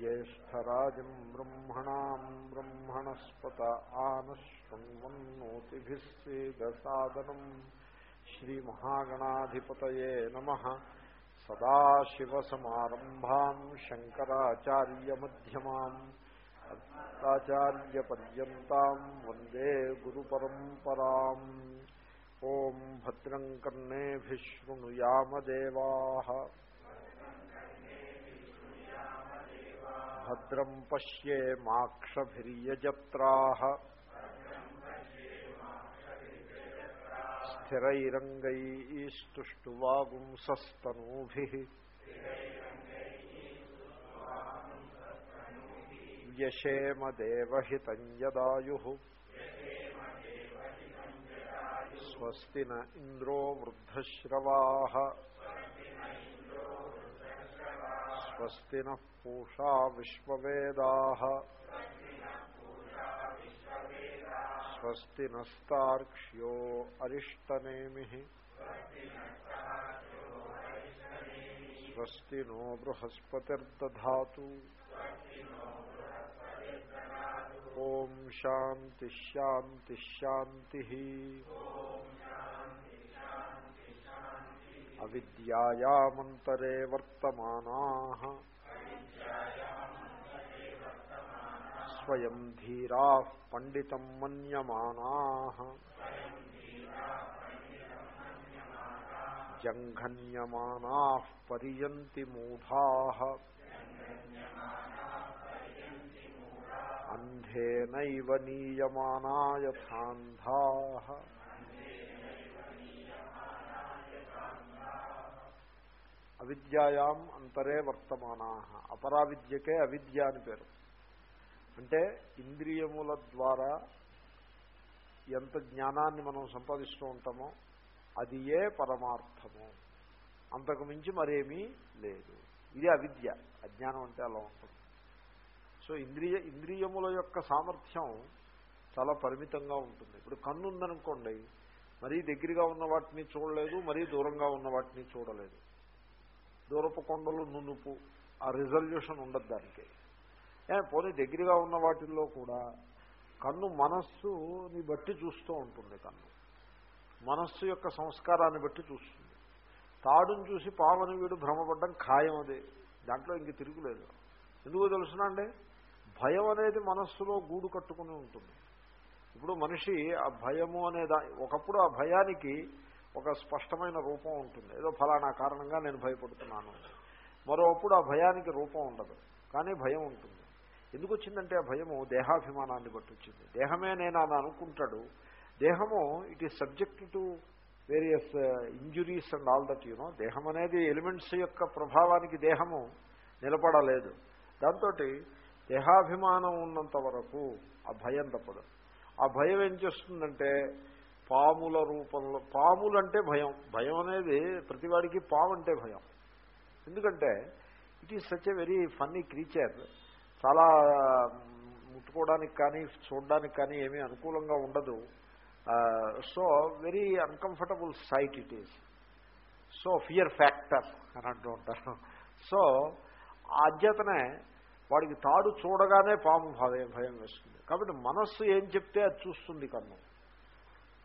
ज्येष्ठराजम् ब्रह्मणाम् ब्रह्मणस्पत आनशृण्वन्नोतिभिः सेदसादनम् श्रीमहागणाधिपतये नमः सदाशिवसमारम्भाम् शङ्कराचार्यमध्यमाम् आचार्यपर्यन्ताम् वन्दे गुरुपरम्पराम् ॐ भद्रम् कर्णेभिः शृणुयामदेवाः భద్రం పశ్యేమాక్షజ్రా స్థిరైరంగైస్తువాగుంసూభి వ్యశేమదేవహితాయు స్వస్తి న ఇంద్రో వృద్ధశ్రవా. స్వస్తి నూషా విశ్వవేదా స్వస్తి నస్తాక్ష్యో అరిష్టనేమి స్వస్తి నో బృహస్పతిర్దా ఓం శాంతిశాంతిశాంతి అవిద్యాయామంతరే వర్తమానా స్వయం ధీరా పండితం మన్యమానా జంఘన్యమానా పర్యంతి మూఢా అంధేనైవ నీయమానా యథాంధా అవిద్యాయాం అంతరే వర్తమానా. అపరావిద్యకే అవిద్య అని పేరు. అంటే ఇంద్రియముల ద్వారా ఎంత జ్ఞానాన్ని మనం సంపాదిస్తూ ఉంటామో అది ఏ పరమార్థము. అంతకు మించి మరేమీ లేదు. ఇది అవిద్య. అజ్ఞానం అంటే అలా ఉంటుంది. సో ఇంద్రియ ఇంద్రియముల యొక్క సామర్థ్యం చాలా పరిమితంగా ఉంటుంది. ఇప్పుడు కన్ను ఉందనుకోండి మరీ దగ్గరగా ఉన్న వాటిని చూడలేదు మరీ దూరంగా ఉన్న వాటిని చూడలేదు. దూరపు కొండలు నునుపు ఆ రిజల్యూషన్ ఉండదు దానికి. పోనీ దగ్గరగా ఉన్న వాటిల్లో కూడా కన్ను మనస్సుని బట్టి చూస్తూ ఉంటుంది కన్ను. మనస్సు యొక్క సంస్కారాన్ని బట్టి చూస్తుంది. తాడును చూసి పావని వీడు భ్రమపడ్డం ఖాయం అది. దాంట్లో ఇంక తిరుగులేదు. ఎందుకు తెలుసునండి భయం అనేది మనస్సులో గూడు కట్టుకుని ఉంటుంది. ఇప్పుడు మనిషి ఆ భయము అనే దా ఒకప్పుడు ఆ భయానికి ఒక స్పష్టమైన రూపం ఉంటుంది. ఏదో ఫలానా కారణంగా నేను భయపడుతున్నాను. మరోప్పుడు ఆ భయానికి రూపం ఉండదు. కానీ భయం ఉంటుంది. ఎందుకు వచ్చిందంటే ఆ భయము దేహాభిమానాన్ని బట్టి వచ్చింది దేహమే నేను అని అనుకుంటాడు. దేహము it is subject to various injuries and all that you know దేహం అనేది ఎలిమెంట్స్ యొక్క ప్రభావానికి దేహము నిలబడలేదు. దాంతో దేహాభిమానం ఉన్నంత వరకు ఆ భయం తప్పదు. ఆ భయం ఏం చేస్తుందంటే పాముల రూపంలో పాములు అంటే భయం. భయం అనేది ప్రతివాడికి పాము అంటే భయం. ఎందుకంటే it is such a very funny creature చాలా ముట్టుకోవడానికి కానీ చూడడానికి కానీ ఏమీ అనుకూలంగా ఉండదు. So very uncomfortable sight it is so fear factor అని అంటూ ఉంటారు. సో ఆద్యతనే వాడికి తాడు చూడగానే పాము భయం భయం వేస్తుంది. కాబట్టి మనస్సు ఏం చెప్తే అది చూస్తుంది కన్ను.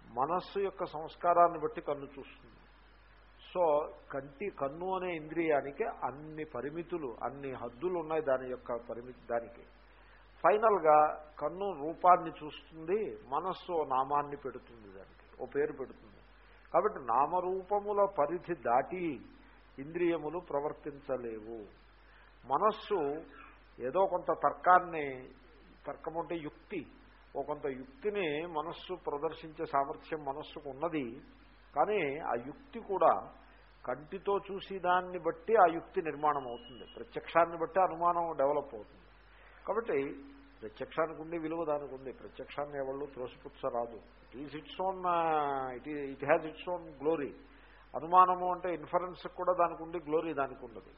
మనస్సు యొక్క సంస్కారాన్ని బట్టి కన్ను చూస్తుంది. సో కంటి కన్ను అనే ఇంద్రియానికి అన్ని పరిమితులు అన్ని హద్దులు ఉన్నాయి దాని యొక్క పరిమితి దానికి. ఫైనల్గా కన్ను రూపాన్ని చూస్తుంది మనస్సు నామాన్ని పెడుతుంది దానికి ఓ పేరు పెడుతుంది. కాబట్టి నామరూపముల పరిధి దాటి ఇంద్రియములు ప్రవర్తించలేవు. మనస్సు ఏదో కొంత తర్కాన్ని తర్కం అంటే యుక్తి ఓ కొంత యుక్తిని మనస్సు ప్రదర్శించే సామర్థ్యం మనస్సుకు ఉన్నది కానీ ఆ యుక్తి కూడా కంటితో చూసి దాన్ని బట్టి ఆ యుక్తి నిర్మాణం అవుతుంది. ప్రత్యక్షాన్ని బట్టి అనుమానం డెవలప్ అవుతుంది. కాబట్టి ప్రత్యక్షానికి ఉండి విలువ దానికి ఉంది. ప్రత్యక్షాన్ని ఎవళ్ళు త్రోసిపుచ్చరాదు. It is its own it it has its own glory అనుమానము అంటే ఇన్ఫరెన్స్ కూడా దానికి ఉండి గ్లోరీ దానికి ఉండదు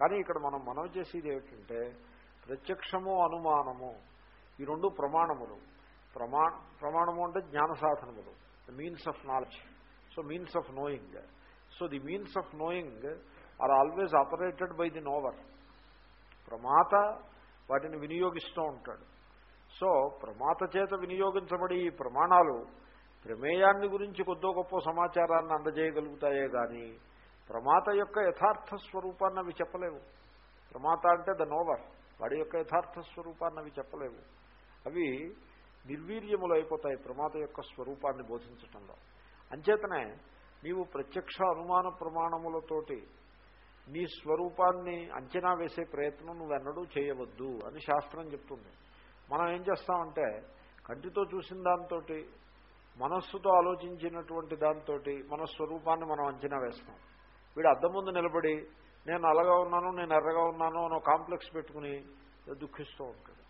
కానీ ఇక్కడ మనం మనం చేసేది ఏమిటంటే ప్రత్యక్షము అనుమానము ఈ రెండు ప్రమాణములు. ప్రమా ప్రమాణము అంటే జ్ఞాన సాధనములు the means of knowledge so means of knowing so the means of knowing are always operated by the knower ప్రమాత వాటిని వినియోగిస్తూ ఉంటాడు. సో ప్రమాత చేత వినియోగించబడి ఈ ప్రమాణాలు ప్రమేయాన్ని గురించి కొద్దో గొప్ప సమాచారాన్ని అందజేయగలుగుతాయే కానీ ప్రమాత యొక్క యథార్థ స్వరూపాన్ని అవి చెప్పలేవు. ప్రమాత అంటే ద నోవర్ వాడి యొక్క యథార్థ స్వరూపాన్ని అవి చెప్పలేవు. అవి నిర్వీర్యములు అయిపోతాయి ప్రమాద యొక్క స్వరూపాన్ని బోధించటంలో. అంచేతనే నీవు ప్రత్యక్ష అనుమాన ప్రమాణములతోటి నీ స్వరూపాన్ని అంచనా వేసే ప్రయత్నం నువ్వెన్నడూ చేయవద్దు అని శాస్త్రం చెప్తుంది. మనం ఏం చేస్తామంటే కంటితో చూసిన దాంతో మనస్సుతో ఆలోచించినటువంటి దాంతో మన స్వరూపాన్ని మనం అంచనా వేస్తాం. వీడు అద్దం ముందు నిలబడి నేను అలగా ఉన్నాను నేను ఎర్రగా ఉన్నాను అని కాంప్లెక్స్ పెట్టుకుని దుఃఖిస్తూ ఉంటాడు.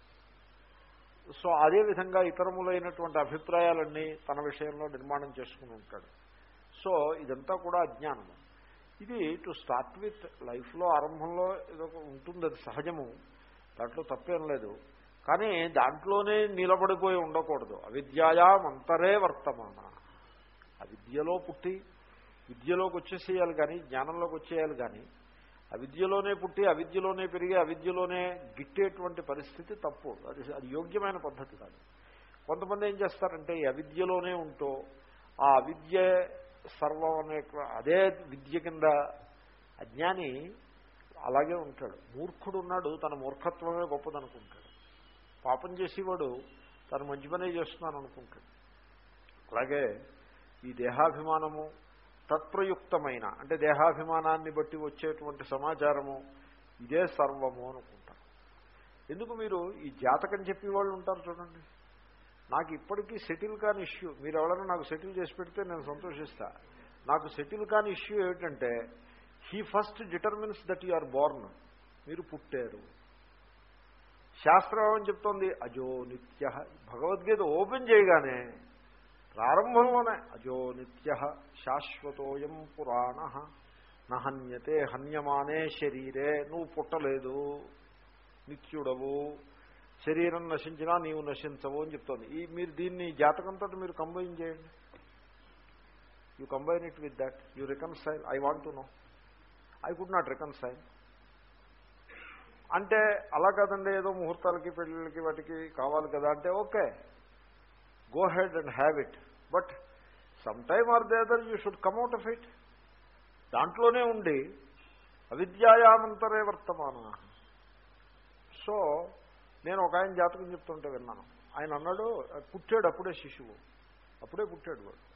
సో అదేవిధంగా ఇతరములైనటువంటి అభిప్రాయాలన్నీ తన విషయంలో నిర్మాణం చేసుకుని ఉంటాడు. సో ఇదంతా కూడా అజ్ఞానము ఇది టు స్టార్ట్ విత్ లైఫ్లో ఆరంభంలో ఏదో ఉంటుంది అది సహజము. దాంట్లో తప్పేం లేదు. కానీ దాంట్లోనే నిలబడిపోయి ఉండకూడదు. అవిద్యాయాం అంతరే వర్తమాన. అవిద్యలో పుట్టి విద్యలోకి వచ్చేసేయాలి కానీ జ్ఞానంలోకి వచ్చేయాలి కానీ అవిద్యలోనే పుట్టి అవిద్యలోనే పెరిగి అవిద్యలోనే గిట్టేటువంటి పరిస్థితి తప్పు. అది అది యోగ్యమైన పద్ధతి కాదు. కొంతమంది ఏం చేస్తారంటే ఈ అవిద్యలోనే ఉంటూ ఆ అవిద్య సర్వం అనే అదే విద్య కింద అజ్ఞాని అలాగే ఉంటాడు. మూర్ఖుడు ఉన్నాడు తన మూర్ఖత్వమే గొప్పదనుకుంటాడు. పాపం చేసేవాడు తను మంచి పనే చేస్తున్నాను అనుకుంటాడు అలాగే ఈ దేహాభిమానము తత్ప్రయుక్తమైన అంటే దేహాభిమానాన్ని బట్టి వచ్చేటువంటి సమాచారము ఇదే సర్వము అనుకుంటారు. ఎందుకు మీరు ఈ జాతకం చెప్పేవాళ్ళు ఉంటారు చూడండి. నాకు ఇప్పటికీ సెటిల్ కాని ఇష్యూ మీరు ఎవరైనా నాకు సెటిల్ చేసి పెడితే నేను సంతోషిస్తా. నాకు సెటిల్ కాని ఇష్యూ ఏమిటంటే he first determines that you are born మీరు పుట్టారు. శాస్త్రం ఏమని చెప్తోంది? అజో నిత్య భగవద్గీత ఓపెన్ చేయగానే ప్రారంభంలోనే. అజో నిత్య శాశ్వతోయం పురాణ. నహన్యతే హన్యమానే శరీరే. నువ్వు పుట్టలేదు. నిత్యుడవు. శరీరం నశించినా నీవు నశించవు అని చెప్తోంది. ఈ మీరు దీన్ని జాతకంతో మీరు కంబైన్ చేయండి. You combine it with that you reconcile I want to know I could not reconcile అంటే అలా కాదండి. ఏదో ముహూర్తాలకి పెళ్ళిళ్ళకి వాటికి కావాలి కదా అంటే okay. Go ahead and have it but some time or rather you should come out of it దాంట్లోనే ఉండి అవిద్యాయామంతరే వర్తమాన సో నేను ఒక ఆయన జాతకం చెప్తుంటే విన్నాను. ఆయన అన్నాడు పుట్టాడు అప్పుడే శిశువు. అప్పుడే పుట్టాడు వాడు.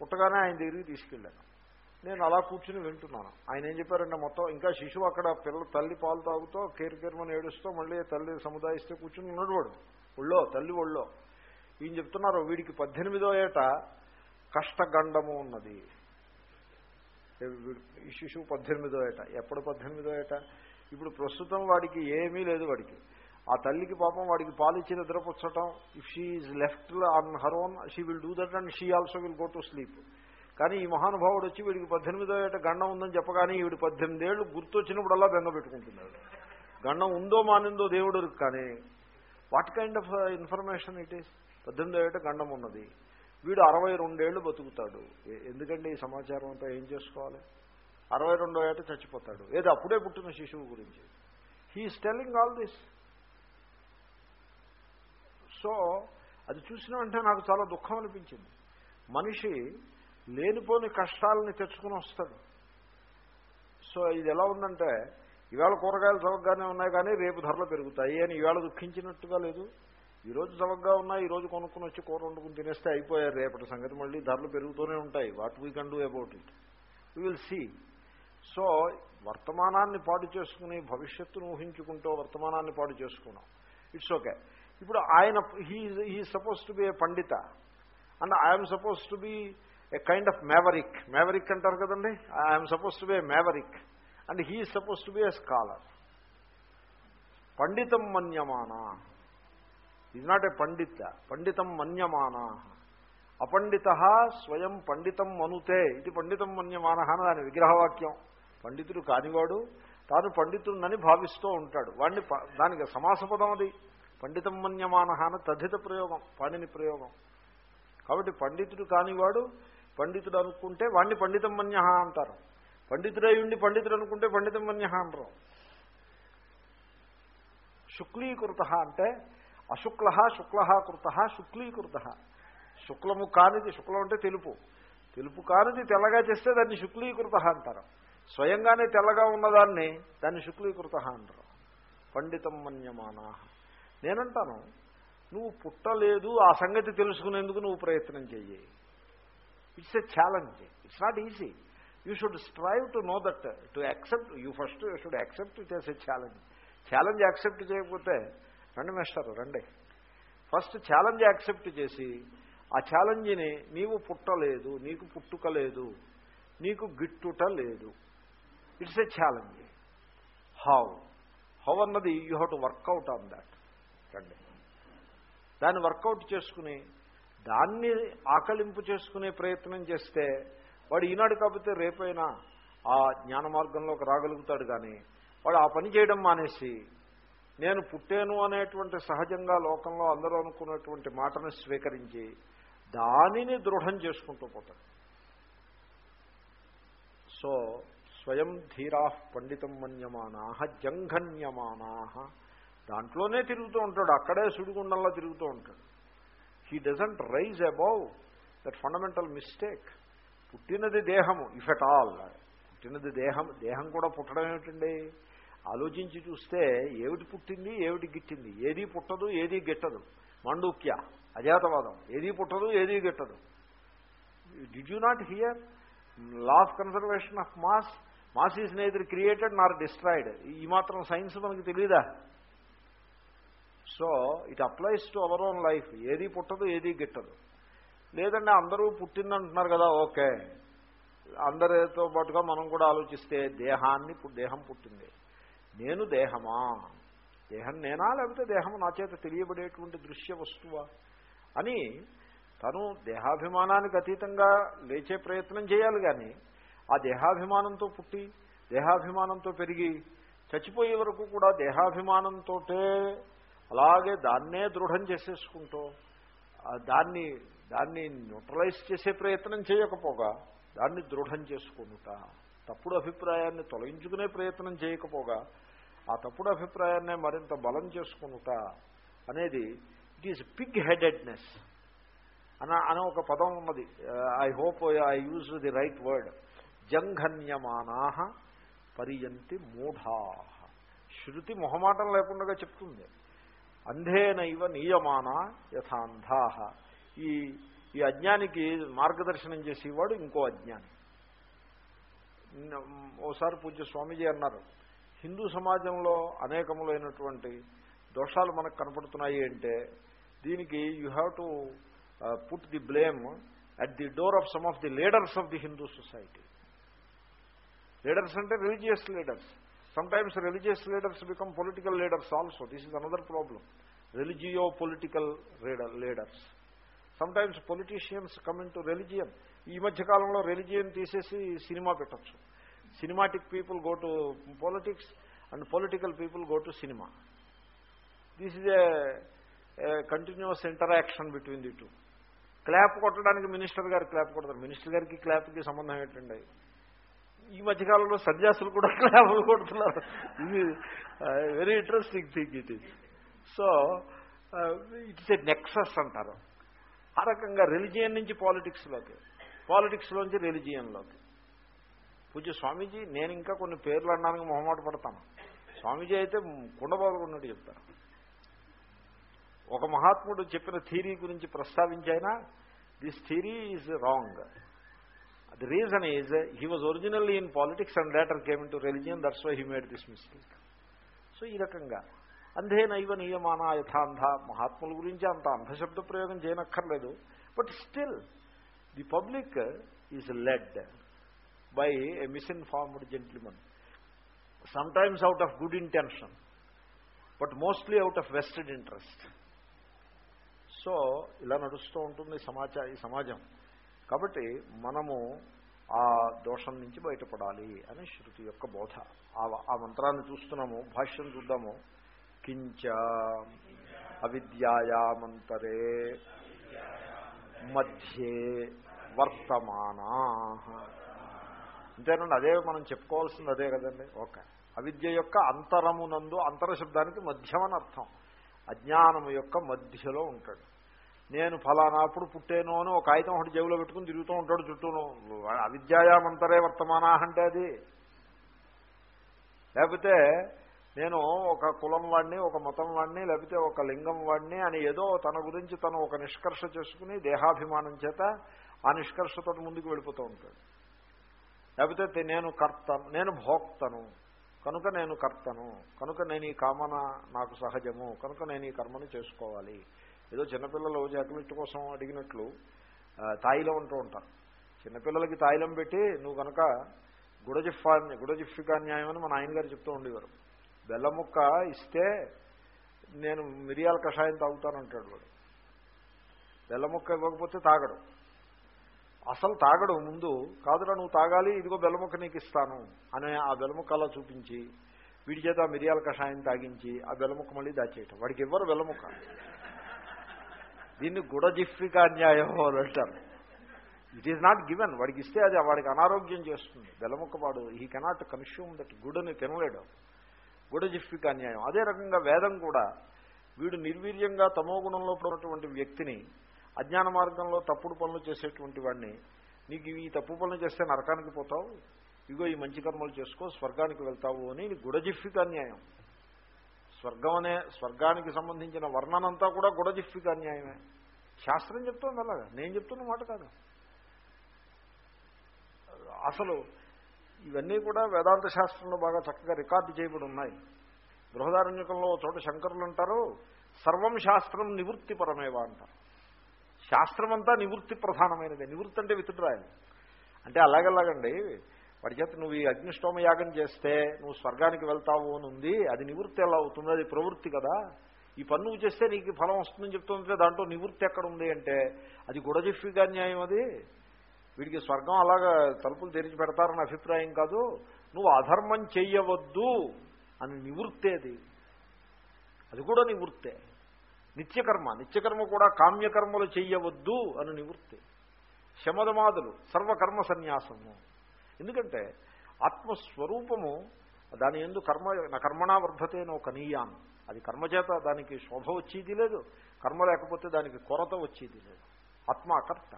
పుట్టగానే ఆయన దగ్గరికి తీసుకెళ్ళాను. నేను అలా కూర్చుని వింటున్నాను. ఆయన ఏం చెప్పారంటే మొత్తం ఇంకా శిశువు అక్కడ పిల్ల తల్లి పాలు తాగుతూ కేర్ కేర్మని ఏడుస్తూ మళ్ళీ తల్లి సముదాయిస్తే కూర్చుని ఉన్నాడు వాడు. ఒళ్ళో తల్లి ఒళ్ళో. ఈయన చెప్తున్నారు వీడికి పద్దెనిమిదో ఏట కష్టగండము ఉన్నది. ఈ శిశువు పద్దెనిమిదో ఏట. ఎప్పుడు పద్దెనిమిదో ఏట? ఇప్పుడు ప్రస్తుతం వాడికి ఏమీ లేదు వాడికి. ఆ తల్లికి పాపం వాడికి పాలిచ్చి నిద్రపుచ్చటం if she is left on her own she will do that and she also will go to sleep కానీ ఈ మహానుభావుడు వచ్చి వీడికి పద్దెనిమిదో ఏట గండం ఉందని చెప్పగానే వీడి పద్దెనిమిది ఏళ్ళు గుర్తొచ్చినప్పుడల్లా బెంగ పెట్టుకుంటున్నాడు. గండం ఉందో మానిందో దేవుడు కానీ what kind of information it is పద్దెనిమిది ఏట గండం ఉన్నది. వీడు అరవై రెండేళ్ళు బతుకుతాడు. ఎందుకంటే ఈ సమాచారం అంతా ఏం చేసుకోవాలి? అరవై రెండో ఏట చచ్చిపోతాడు. ఏదో అప్పుడే పుట్టిన శిశువు గురించి. He is telling all this so అది చూసిన వెంటనే నాకు చాలా దుఃఖం అనిపించింది. మనిషి లేనిపోని కష్టాలని తెచ్చుకుని వస్తాడు. సో ఇది ఎలా ఉందంటే ఈవేళ కూరగాయలు చవకగానే ఉన్నాయి కానీ రేపు ధరలు పెరుగుతాయి అని ఈవేళ దుఃఖించినట్టుగా లేదు. ఈరోజు చవకగా ఉన్నా ఈరోజు కొనుక్కుని వచ్చి కూర వండుకుని తినేస్తే అయిపోయారు. రేపటి సంగతి మళ్ళీ ధరలు పెరుగుతూనే ఉంటాయి. What we can do about it you will see so వర్తమానాన్ని పాడు చేసుకుని భవిష్యత్తును ఊహించుకుంటూ వర్తమానాన్ని పాడు చేసుకున్నాం. ఇట్స్ ఓకే ఇప్పుడు ఆయన he he suppose to be a Pandit. And I'm suppose to be a kind of maverick maverick అంటారు కదండి? I'm suppose to be a maverick and he suppose to be a scholar పండితం మన్యమానా. Is not a పండిత పండితం మన్యమాన అపండిత స్వయం పండితం మనుతే ఇది పండితం మన్యమాన అని దాని విగ్రహవాక్యం పండితుడు కానివాడు తాను పండితుడినని భావిస్తూ ఉంటాడు. వాడిని దానికి సమాసపదం అది. పండితం మన్యమాన అని తథిత ప్రయోగం పాణిని ప్రయోగం. కాబట్టి పండితుడు కానివాడు పండితుడు అనుకుంటే వాడిని పండితం మన్య అంటారు. పండితుడై ఉండి పండితుడు అనుకుంటే పండితం మన్య అంటారు శుక్లీకృత అంటే అశుక్ల శుక్ల కృత శుక్లీకృత. శుక్లము కానిది శుక్లం అంటే తెలుపు. తెలుపు కానిది తెల్లగా చేస్తే దాన్ని శుక్లీకృత అంటారు. స్వయంగానే తెల్లగా ఉన్నదాన్ని దాన్ని శుక్లీకృత అంటారు. పండితం మన్యమానా. నేనంటాను నువ్వు పుట్టలేదు ఆ సంగతి తెలుసుకునేందుకు నువ్వు ప్రయత్నం చెయ్యి. It's a challenge. It's not easy. You should strive to know that to accept you first you should accept it as a challenge. Challenge accept చేయకపోతే రండి మేస్టర్ రండి. ఫస్ట్ ఛాలెంజ్ యాక్సెప్ట్ చేసి ఆ ఛాలెంజ్ని నీవు పుట్టలేదు నీకు పుట్టుక లేదు నీకు గిట్టుట లేదు. It's a challenge. How how అన్నది you have to work out on that రండి. దాన్ని వర్కౌట్ చేసుకుని దాన్ని ఆకలింపు చేసుకునే ప్రయత్నం చేస్తే వాడు ఈనాడు కాకపోతే రేపైనా ఆ జ్ఞాన మార్గంలోకి రాగలుగుతాడు కానీ వాడు ఆ పని చేయడం మానేసి నేను పుట్టాను అనేటువంటి సహజంగా లోకంలో అందరూ అనుకున్నటువంటి మాటను స్వీకరించి దానిని దృఢం చేసుకుంటూ పోతాడు సో స్వయం ధీరా పండితం మన్యమానా జంఘన్యమానా. దాంట్లోనే తిరుగుతూ ఉంటాడు అక్కడే సుడిగుండంలో తిరుగుతూ ఉంటాడు. He doesn't rise above that fundamental mistake పుట్టినది దేహము ఇఫ్ ఎట్ ఆల్ పుట్టినది దేహం దేహం కూడా పుట్టడం ఏమిటండి? ఆలోచించి చూస్తే ఏమిటి పుట్టింది ఏమిటి గిట్టింది? ఏది పుట్టదు ఏది గిట్టదు. మండూక్య అజాతవాదం. ఏది పుట్టదు ఏది గిట్టదు. Did you not hear law of conservation of mass mass is neither created nor destroyed ఈ మాత్రం సైన్స్ మనకి తెలియదా so it applies to our own life ఏది పుట్టదు ఏది గిట్టదు. లేదంటే అందరూ పుట్టిందంటున్నారు కదా ఓకే. అందరితో పాటుగా మనం కూడా ఆలోచిస్తే దేహాన్ని దేహం పుట్టింది. నేను దేహమా? దేహం నేనా? లేకపోతే దేహం నా చేత తెలియబడేటువంటి దృశ్య వస్తువా? అని తను దేహాభిమానానికి అతీతంగా లేచే ప్రయత్నం చేయాలి కానీ ఆ దేహాభిమానంతో పుట్టి దేహాభిమానంతో పెరిగి చచ్చిపోయే వరకు కూడా దేహాభిమానంతో అలాగే దాన్నే దృఢం చేసేసుకుంటూ దాన్ని దాన్ని న్యూట్రలైజ్ చేసే ప్రయత్నం చేయకపోగా దాన్ని దృఢం చేసుకుంటా. తప్పుడు అభిప్రాయాన్ని తొలగించుకునే ప్రయత్నం చేయకపోగా ఆ తప్పుడు అభిప్రాయాన్నే మరింత బలం చేసుకునుట అనేది ఇట్ ఈజ్ పిగ్ హెడెడ్నెస్ అన అనే ఒక పదం ఉన్నది. I hope I use the right word జంఘన్యమానా పరియంతి మూఢా. శృతి మొహమాటం లేకుండా చెప్తుంది. అంధేనైవ నియమాన యథాంధా. ఈ ఈ అజ్ఞానికి మార్గదర్శనం చేసేవాడు ఇంకో అజ్ఞాని. ఓసారి పూజ్య స్వామీజీ అన్నారు. హిందూ సమాజంలో అనేకములైనటువంటి దోషాలు మనకు కనపడుతున్నాయి అంటే దీనికి you have to put the blame at the door of some of the leaders of the Hindu society leaders అంటే religious leaders sometimes religious leaders become political leaders also this is another problem religio political leaders sometimes politicians coming to religion ఈ మధ్య కాలంలో religion తీసేసి cinema పెట్టచ్చు. Cinematic people go to politics and political people go to cinema this is a continuous interaction between the two clap కొట్టడానికి minister గారు clap కొడతారు. Minister గారికి క్లాప్కి సంబంధం ఏంటండి? ఈ మధ్యకాలంలో సన్యాసులు కూడా క్లాపులు కొడుతున్నారు. ఇది very interesting thing it is so it's a nexus అంటారు. ఆ రకంగా రిలిజియన్ నుంచి పాలిటిక్స్లోకి పాలిటిక్స్లోంచి రిలిజియన్లోకి పూజ స్వామీజీ నేను ఇంకా కొన్ని పేర్లు అనడానికి మొహమాట పడతాను. స్వామీజీ అయితే కుండబాదుకున్నట్టు చెప్తాను ఒక మహాత్ముడు చెప్పిన థీరీ గురించి ప్రస్తావించైనా this theory is wrong. The reason is he was originally in politics and later came to religion that's why he made this mistake so ఈ రకంగా అంధేనైవ నియమాన యథాంధ మహాత్ముల గురించి అంత అంధశబ్ద ప్రయోగం చేయనక్కర్లేదు. But still the public is led by a misinformed sometimes out of good intention but mostly out of vested interest so ఇలా నడుస్తూ ఉంటుంది సమాచార ఈ సమాజం. కాబట్టి మనము ఆ దోషం నుంచి బయటపడాలి అని శృతి యొక్క బోధ. ఆ మంత్రాన్ని చూస్తున్నాము భాష్యం చూద్దాము. కించ అవిద్యాయామంతరే మధ్యే వర్తమానా. అంతేనండి అదే మనం చెప్పుకోవాల్సింది అదే కదండి. ఓకే. అవిద్య యొక్క అంతరమునందు అంతర శబ్దానికి అర్థం. అజ్ఞానము యొక్క మధ్యలో ఉంటాడు. నేను ఫలానాప్పుడు పుట్టేను అని ఒక కాగితం ఒకటి జేబులో పెట్టుకుని తిరుగుతూ ఉంటాడు చుట్టూను. అవిద్యాయామంతరే వర్తమానా అంటే అది. లేకపోతే నేను ఒక కులం వాడిని ఒక మతం వాడిని లేకపోతే ఒక లింగం వాడిని అని ఏదో తన గురించి తను ఒక నిష్కర్ష చేసుకుని దేహాభిమానం చేత ఆ నిష్కర్షతో ముందుకు వెళ్ళిపోతూ ఉంటాడు. లేకపోతే నేను కర్త నేను భోక్తను. కనుక నేను కర్తను. కనుక నేను ఈ కామన నాకు సహజము. కనుక నేను ఈ కర్మను చేసుకోవాలి. ఏదో చిన్నపిల్లలు జాకెట్ కోసం అడిగినట్లు తాయిలం అంటూ ఉంటారు. చిన్నపిల్లలకి తాయిలం పెట్టి నువ్వు కనుక గుడజిఫా గుడజిఫికా న్యాయం అని మన ఆయన గారు చెప్తూ ఉండేవారు. బెల్లముక్క ఇస్తే నేను మిరియాల కషాయం తాగుతానంటాడు వాడు. బెల్లముక్క ఇవ్వకపోతే తాగడు. అసలు తాగడు ముందు కాదురా నువ్వు తాగాలి ఇదిగో బెల్లముక్క నీకు ఇస్తాను అనే ఆ బెల్లముక్క అలా చూపించి వీడి చేత మిరియాల కషాయం తాగించి ఆ బెల్లముక్క మళ్ళీ దాచేయటం. వాడికి ఇవ్వరు బెల్లముక్క. దీన్ని గుడజిఫ్రిక అన్యాయం అని అంటారు. ఇట్ ఈజ్ నాట్ గివెన్ వాడికి ఇస్తే అది వాడికి అనారోగ్యం చేస్తుంది. బెల్లముక్క వాడు హీ కెనాట్ కన్స్యూమ్ దట్ గుడ్ని తినలేడు. గుడజిఫ్రిక అన్యాయం. అదే రకంగా వేదం కూడా వీడు నిర్వీర్యంగా తమో గుణంలో ఉన్నటువంటి వ్యక్తిని అజ్ఞాన మార్గంలో తప్పుడు పనులు చేసేటువంటి వాడిని నీకు ఈ తప్పు పనులు చేస్తే నరకానికి పోతావు ఇగో ఈ మంచి కర్మలు చేసుకో స్వర్గానికి వెళ్తావు అని గుడజిఫ్ఫిక అన్యాయం. స్వర్గం అనే స్వర్గానికి సంబంధించిన వర్ణనంతా కూడా గుడజిఫ్ఫిక అన్యాయమే. శాస్త్రం చెప్తోంది అలాగా నేను చెప్తున్న మాట కాదు. అసలు ఇవన్నీ కూడా వేదాంత శాస్త్రంలో బాగా చక్కగా రికార్డు చేయబడి ఉన్నాయి. బృహదారణ్యకంలో చోట శంకరులు అంటారు సర్వం శాస్త్రం నివృత్తిపరమేవా అంటారు. శాస్త్రం అంతా నివృత్తి ప్రధానమైనది. నివృత్తి అంటే విత్డ్రాయల్. అంటే అలాగలాగండి. వాడి చేత నువ్వు ఈ అగ్నిష్టోమ యాగం చేస్తే నువ్వు స్వర్గానికి వెళ్తావు అని ఉంది. అది నివృత్తి ఎలా అవుతుంది? అది ప్రవృత్తి కదా. ఈ పని నువ్వు చేస్తే నీకు ఫలం వస్తుందని చెప్తుంటే దాంట్లో నివృత్తి ఎక్కడ ఉంది అంటే అది గుడజిఫ్ఫిగా న్యాయం అది. వీడికి స్వర్గం అలాగా తలుపులు తెరిచి పెడతారని అభిప్రాయం కాదు. నువ్వు అధర్మం చెయ్యవద్దు అని నివృత్తేది అది కూడా నివృత్తే. నిత్యకర్మ. నిత్యకర్మ కూడా కామ్యకర్మలు చెయ్యవద్దు అని నివృత్తి. శమదమాదులు సర్వకర్మ సన్యాసము. ఎందుకంటే ఆత్మస్వరూపము దాని ఎందు కర్మ కర్మణా వర్ధతే నో కనీయాం. అది కర్మచేత దానికి శోభ వచ్చేది లేదు. కర్మ లేకపోతే దానికి కొరత వచ్చేది లేదు. ఆత్మాకర్త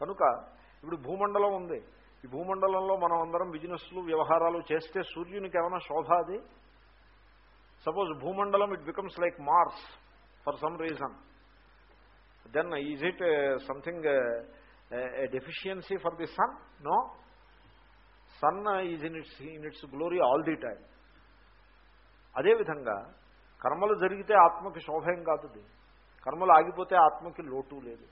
కనుక ఇప్పుడు భూమండలం ఉంది. ఈ భూమండలంలో మనం అందరం బిజినెస్లు వ్యవహారాలు చేస్తే సూర్యునికి ఏమైనా శోభ అది? సపోజ్ భూమండలం it becomes like Mars for some reason then is it something deficiency for the sun no sun is in its in its glory all the time అదేవిధంగా కర్మలు జరిగితే ఆత్మకి శోభయం కాదు కర్మలు ఆగిపోతే ఆత్మకి లోటు లేదు.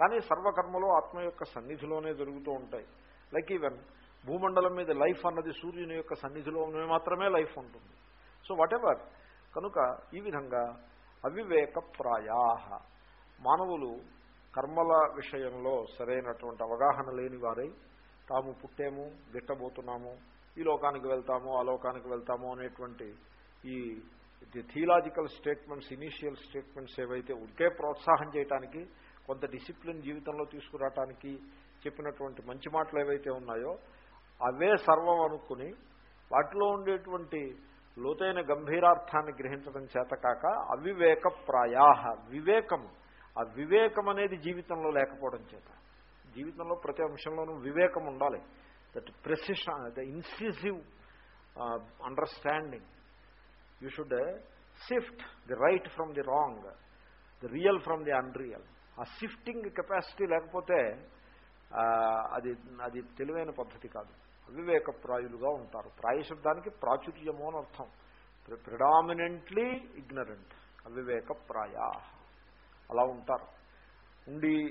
కానీ సర్వకర్మలు ఆత్మ యొక్క సన్నిధిలోనే జరుగుతూ ఉంటాయి. లైక్ ఈవెన్ భూమండలం మీద లైఫ్ అన్నది సూర్యుని యొక్క సన్నిధిలోనే మాత్రమే లైఫ్ ఉంటుంది. So whatever? కనుక ఈ విధంగా అవివేక ప్రాయా మానవులు కర్మల విషయంలో సరైనటువంటి అవగాహన లేని వారై తాము పుట్టేము గిట్టబోతున్నాము ఈ లోకానికి వెళ్తాము ఆ లోకానికి వెళ్తాము అనేటువంటి ఈ థియలాజికల్ స్టేట్మెంట్స్ ఇనీషియల్ స్టేట్మెంట్స్ ఏవైతే ఉడికే ప్రోత్సాహం చేయడానికి కొంత డిసిప్లిన్ జీవితంలో తీసుకురావటానికి చెప్పినటువంటి మంచి మాటలు ఏవైతే ఉన్నాయో అవే సర్వం అనుకుని వాటిలో ఉండేటువంటి లోతైన గంభీరార్థాన్ని గ్రహించడం చేత కాక అవివేక ప్రాయాహ వివేకము. ఆ వివేకం అనేది జీవితంలో లేకపోవడం చేత. జీవితంలో ప్రతి అంశంలోనూ వివేకం ఉండాలి. That precision the incisive understanding you should sift the right from the wrong the real from the unreal ఆ షిఫ్టింగ్ కెపాసిటీ లేకపోతే uh, అది అది తెలివైన పద్ధతి కాదు. అవివేకప్రాయులుగా ఉంటారు. ప్రాయశబ్దానికి ప్రాచుర్యము అని అర్థం. ప్రిడామినెంట్లీ ఇగ్నరెంట్ అవివేకప్రాయ. అలా ఉంటారు. ఉండి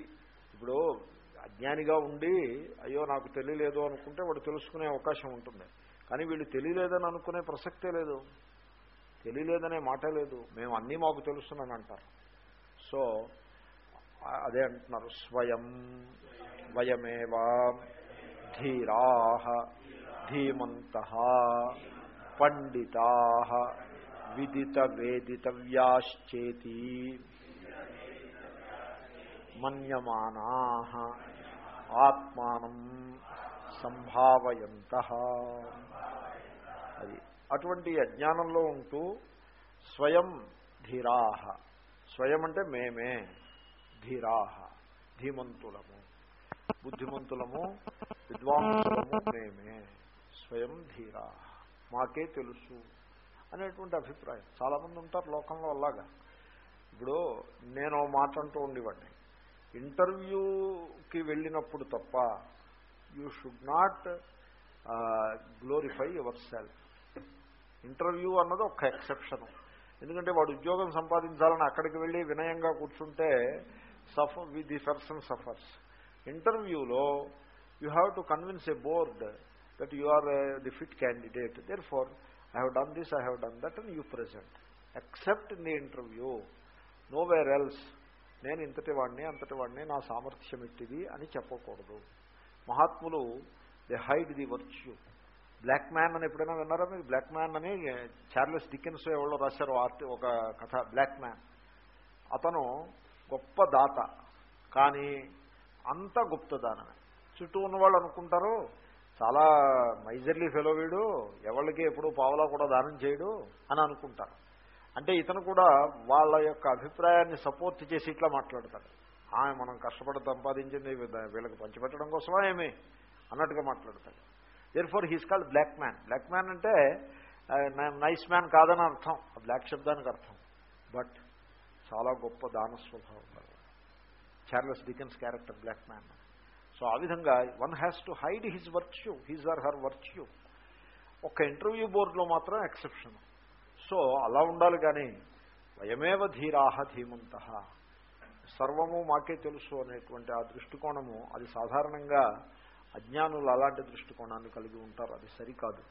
ఇప్పుడు అజ్ఞానిగా ఉండి అయ్యో నాకు తెలియలేదు అనుకుంటే వాడు తెలుసుకునే అవకాశం ఉంటుంది. కానీ వీళ్ళు తెలియలేదని అనుకునే ప్రసక్తే లేదు. తెలియలేదనే మాట లేదు. మేము అన్నీ మాకు తెలుస్తున్నాను అంటారు. సో అదే అంటున్నారు. స్వయం వయమేవా ధీరా ధీమంత పండితా విదిత వేదితవ్యాశ్చేతి మన్యమానా ఆత్మానం సంభావయంత. అది అటువంటి అజ్ఞానంలో ఉంటూ స్వయం ధీరాహ స్వయం అంటే మేమే ధీరాహ ధీమంతులము. బుద్ధిమంతులము విద్వాంసులము మేమే స్వయం ధీరా. మాకే తెలుసు అనేటువంటి అభిప్రాయం. చాలామంది ఉంటారు లోకంలో అలాగా. ఇప్పుడు నేను మాట అంటూ ఉండేవాడిని. ఇంటర్వ్యూకి వెళ్ళినప్పుడు తప్ప you should not glorify yourself interview అన్నది ఒక ఎక్సెప్షన్. ఎందుకంటే వాడు ఉద్యోగం సంపాదించాలని అక్కడికి వెళ్ళి వినయంగా కూర్చుంటే suffer with the person suffers. ఇంటర్వ్యూలో you have to convince a board that you are the fit candidate. Therefore I have done this I have done that and you present except in the interview nowhere else నేను ఇంతటి వాడిని అంతటి వాడిని నా సామర్థ్యం ఇట్టిది అని చెప్పకూడదు. మహాత్ములు the hide the virtue black man అని ఎప్పుడైనా విన్నారా మీరు? బ్లాక్ మ్యాన్ అని చార్లెస్ డికెన్స్ ఎవరో రాశారు ఆర్ట్ ఒక కథ బ్లాక్ మ్యాన్ అతను గొప్ప దాత. కానీ అంత గుప్తదానమే. చుట్టూ ఉన్నవాళ్ళు అనుకుంటారు చాలా మైజర్లీ ఫెలో వీడు ఎవరికి ఎప్పుడు పావలా కూడా దానం చేయడు అని అనుకుంటారు. అంటే ఇతను కూడా వాళ్ళ యొక్క అభిప్రాయాన్ని సపోర్ట్ చేసి ఇట్లా మాట్లాడతాడు. ఆమె మనం కష్టపడి సంపాదించింది వీళ్ళకి పంచిపెట్టడం కోసమా ఏమి? అన్నట్టుగా మాట్లాడతాడు. Therefore he's called black man black man అంటే నైస్ మ్యాన్ కాదని అర్థం. బ్లాక్ శబ్దానికి అర్థం. బట్ చాలా గొప్ప దాన స్వభావం. Charles Dickens character black man so ఆ విధంగా one has to hide his virtue his or her virtue ఒక ఇంటర్వ్యూ బోర్డులో మాత్రం ఎక్సెప్షన్ సో అలా ఉండాలి కానీ వయమేవ ధీరాహ ధీమంత. సర్వము మాకే తెలుసు అనేటువంటి ఆ దృష్టికోణము అది సాధారణంగా అజ్ఞానులు అలాంటి దృష్టికోణాన్ని కలిగి ఉంటారు అది సరికాదు.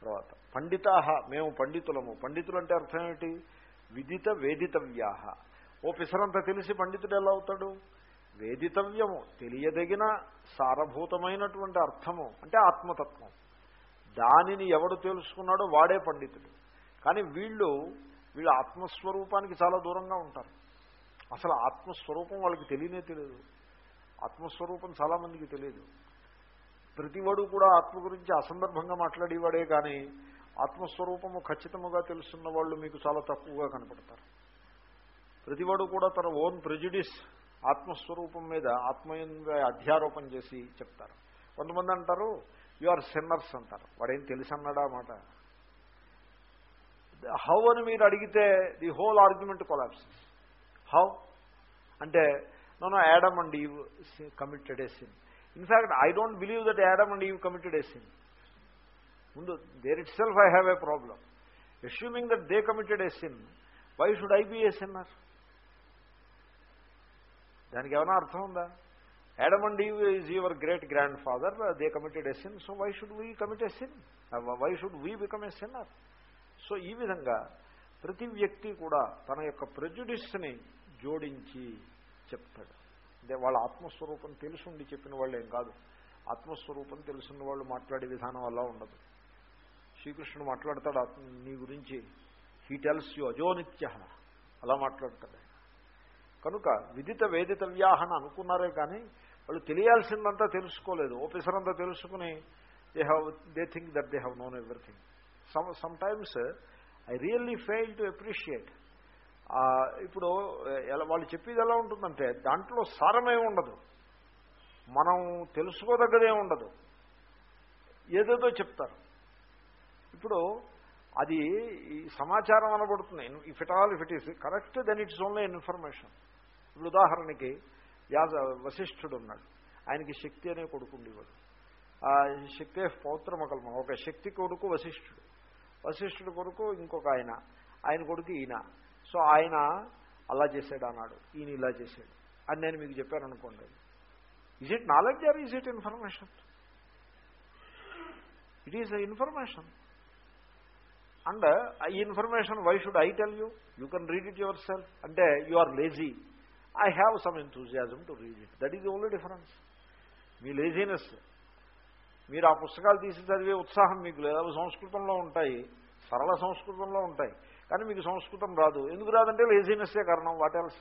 తర్వాత పండితాహ మేము పండితులము. పండితులు అంటే అర్థం ఏమిటి? విదిత వేదితవ్యాహ. ఓ పిసరంత తెలిసి పండితుడు ఎలా అవుతాడు? వేదితవ్యము తెలియదగిన సారభూతమైనటువంటి అర్థము అంటే ఆత్మతత్వం. దానిని ఎవడు తెలుసుకున్నాడో వాడే పండితుడు. కానీ వీళ్ళు వీళ్ళు ఆత్మస్వరూపానికి చాలా దూరంగా ఉంటారు. అసలు ఆత్మస్వరూపం వాళ్ళకి తెలియనే తెలియదు. ఆత్మస్వరూపం చాలామందికి తెలియదు. ప్రతివాడు కూడా ఆత్మ గురించి అసందర్భంగా మాట్లాడేవాడే కానీ ఆత్మస్వరూపము ఖచ్చితముగా తెలుసున్న వాళ్ళు మీకు చాలా తక్కువగా కనపడతారు. ప్రతివాడు కూడా తన ఓన్ ప్రెజుడిస్ ఆత్మస్వరూపం మీద ఆత్మయంగా అధ్యారోపణ చేసి చెప్తారు. కొంతమంది అంటారు యు ఆర్ సిన్నర్స్ అంటారు. వాడేం తెలిసి అన్నాడా మాట? హౌ అని మీరు అడిగితే the whole argument collapse how అంటే no Adam and Eve committed a sin in fact I don't believe that Adam and Eve committed a sin ముందు there itself I have a problem assuming that they committed a sin why should I be a sinner దానికి ఏమైనా అర్థం ఉందా? Adam and is your great grandfather they committed a sin so why should we commit a sin? Why should we become a sinner so ఈ విధంగా ప్రతి వ్యక్తి కూడా తన యొక్క ప్రెజుడిస్ని జోడించి చెప్తాడు. అంటే వాళ్ళ ఆత్మస్వరూపం తెలుసుండి చెప్పిన వాళ్ళు ఏం కాదు. ఆత్మస్వరూపం తెలుసున్న వాళ్ళు మాట్లాడే విధానం అలా ఉండదు. శ్రీకృష్ణుడు మాట్లాడతాడు ఆత్మ నీ గురించి హీ టెల్స్ యు అజోనిత్య అలా మాట్లాడతాడు. కనుక విదిత వేదితవ్యాహన అనుకున్నారే కానీ వాళ్ళు తెలియాల్సిందంతా తెలుసుకోలేదు. ఓపెసరంతా తెలుసుకుని they have they think that they have known everything some sometimes I really fail to appreciate ఇప్పుడు ఎలా వాళ్ళు చెప్పేది ఎలా ఉంటుందంటే దాంట్లో సారమే ఉండదు. మనం తెలుసుకోదగ్గదే ఉండదు. ఏదేదో చెప్తారు. ఇప్పుడు అది ఈ సమాచారం అనబడుతుంది. If it all if it is correct then it's only information ఇప్పుడు ఉదాహరణకి వ్యాస వశిష్ఠుడు ఉన్నాడు. ఆయనకి శక్తి అనే కొడుకు ఉండేవాడు. ఆ శక్తి పౌత్రమకల్మ. ఒక శక్తి కొడుకు వశిష్ఠుడు. వశిష్ఠుడు కొడుకు ఇంకొక ఆయన. ఆయన కొడుకు ఈయన. సో ఆయన అలా చేశాడు అన్నాడు. ఈయన ఇలా చేశాడు. అని నేను మీకు చెప్పాను అనుకోండి. Is it knowledge or is it information it is information and ఈ information why should I tell you you can read it yourself అంటే you are lazy I have some enthusiasm to read it that is only difference me laziness మీరు ఆ పుస్తకాలు తీసి చదివే ఉత్సాహం మీకు లేదా. సంస్కృతంలో ఉంటాయి. సరళ సంస్కృతంలో ఉంటాయి. కానీ మీకు సంస్కృతం రాదు. ఎందుకు రాదంటే లేజీనెస్సే కారణం. What else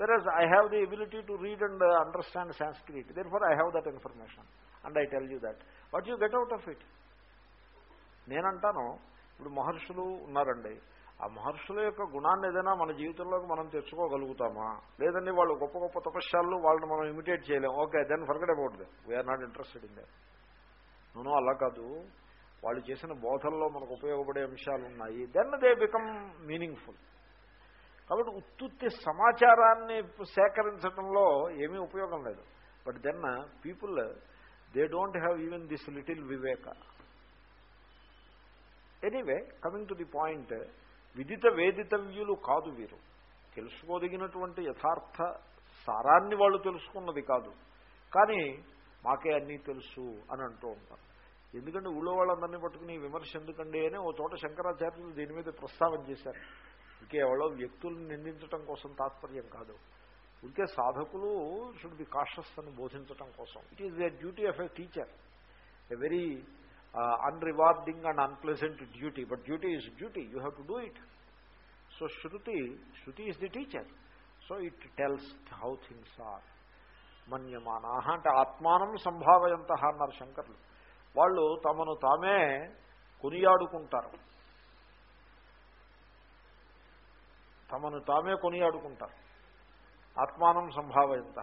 whereas I have the ability to read and understand Sanskrit therefore I have that information and I tell you that what you get out of it నేనంటాను ఇప్పుడు మహర్షులు ఉన్నారండి. ఆ మహర్షుల యొక్క గుణాన్ని ఏదైనా మన జీవితంలోకి మనం తెచ్చుకోగలుగుతామా? లేదండి వాళ్ళు గొప్ప గొప్ప తపస్యాలు వాళ్ళని మనం ఇమిటేట్ చేయలేం. Okay then forget about they we are not interested in the నూనె అలా కాదు. వాళ్ళు చేసిన బోధల్లో మనకు ఉపయోగపడే అంశాలు ఉన్నాయి. దెన్ దే బికమ్ మీనింగ్ఫుల్ కాబట్టి ఉత్తుత్తి సమాచారాన్ని సేకరించడంలో ఏమీ ఉపయోగం లేదు. But then people they don't have even this little Viveka anyway coming to the point విదిత వేదితవ్యులు కాదు వీరు. తెలుసుకోదగినటువంటి యథార్థ సారాన్ని వాళ్ళు తెలుసుకున్నది కాదు. కానీ మాకే అన్నీ తెలుసు అని అంటూ ఉంటారు. ఎందుకంటే ఊళ్ళో వాళ్ళందరినీ పట్టుకుని విమర్శ ఎందుకండి అని ఓ చోట శంకరాచార్యులు దీని మీద ప్రస్తావన చేశారు. ఇంకే ఎవరో వ్యక్తులను నిందించడం కోసం తాత్పర్యం కాదు. ఇంకే సాధకులు షుడ్ బి కాషస్ అని బోధించడం కోసం. It is the duty of a teacher a very unrewarding and unpleasant duty but duty is duty you have to do it so Shruti Shruti is the teacher so it tells how things are మన్యమానా అంటే ఆత్మానం సంభావయంత అన్నారు శంకర్లు. వాళ్ళు తమను తామే కొనియాడుకుంటారు. తమను తామే కొనియాడుకుంటారు. ఆత్మానం సంభావయంత.